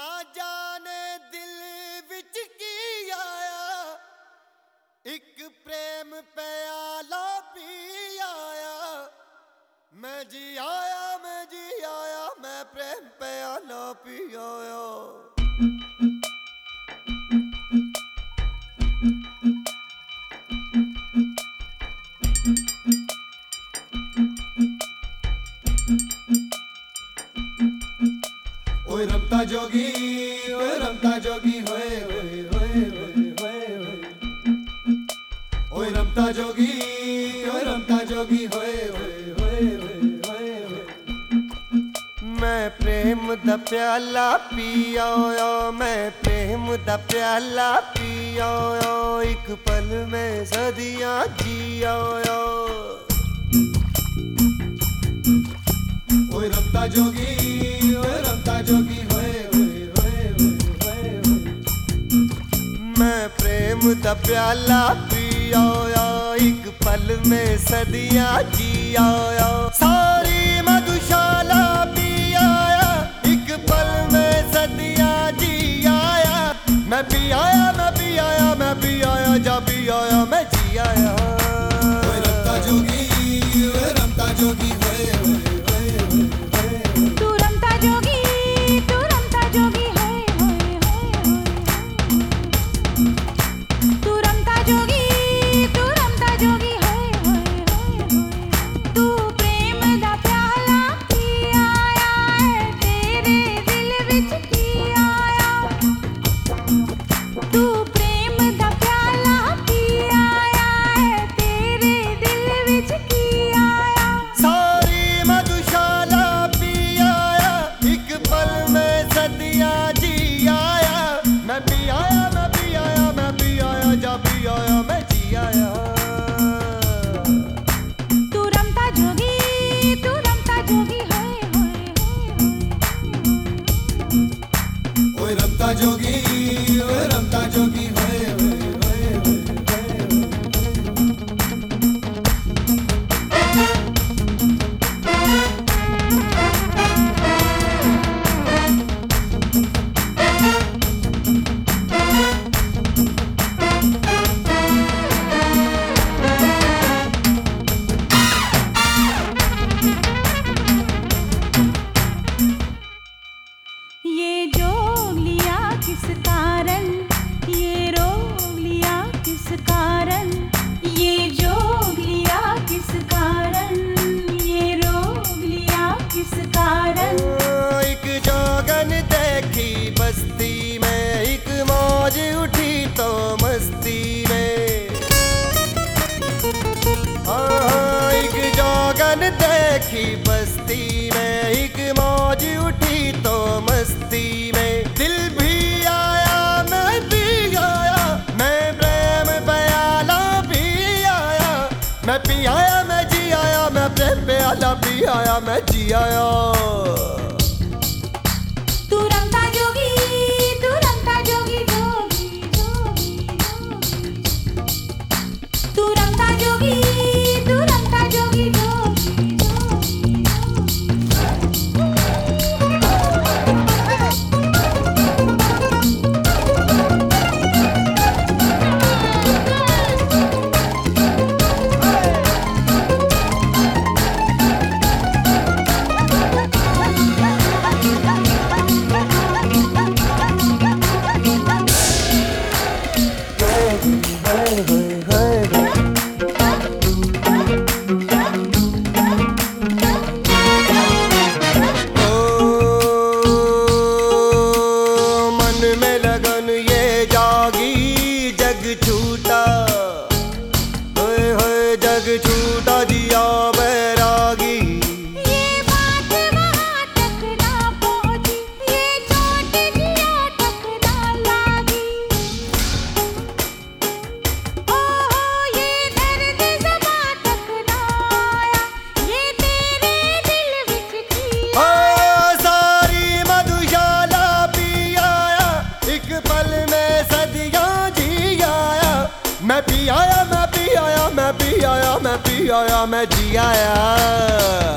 ना जाने दिल विच की आया। एक प्रेम प्याला पी आया। मैं जी आया जोगी જોગી रमता जोगी, होए होए હોય હોય હોય રમતા જોગી રમતા જોગી जोगी, होए मैं प्रेम द प्याला पियो मैं प्रेम द प्याला पियो एक पल में सदियाँ जियो ओए रमता जोगी ओए रमता जोगी का प्याला पिया एक पल में सदिया जिया सारी मधुशाला पिया एक पल में सदिया जिया मैं पी आया मैं पी आया मैं पियाया आया जा पी मैं जी रमता जोगी रमता जोगी। किस कारण? ये रोग लिया किस कारण? ये जोग लिया किस कारण? ये रोग लिया किस कारण? एक जोगन देखी बस्ती में एक मौज उठी तो मस्ती में। हाँ, एक जोगन देखी बस्ती में एक मौज उठी तो मस्ती में। मैं पी आया मैं जी आया मैं प्रेम प्याला पी आया मैं जी आया छूटा। होए होए जग छूटा। मैं पी आया मैं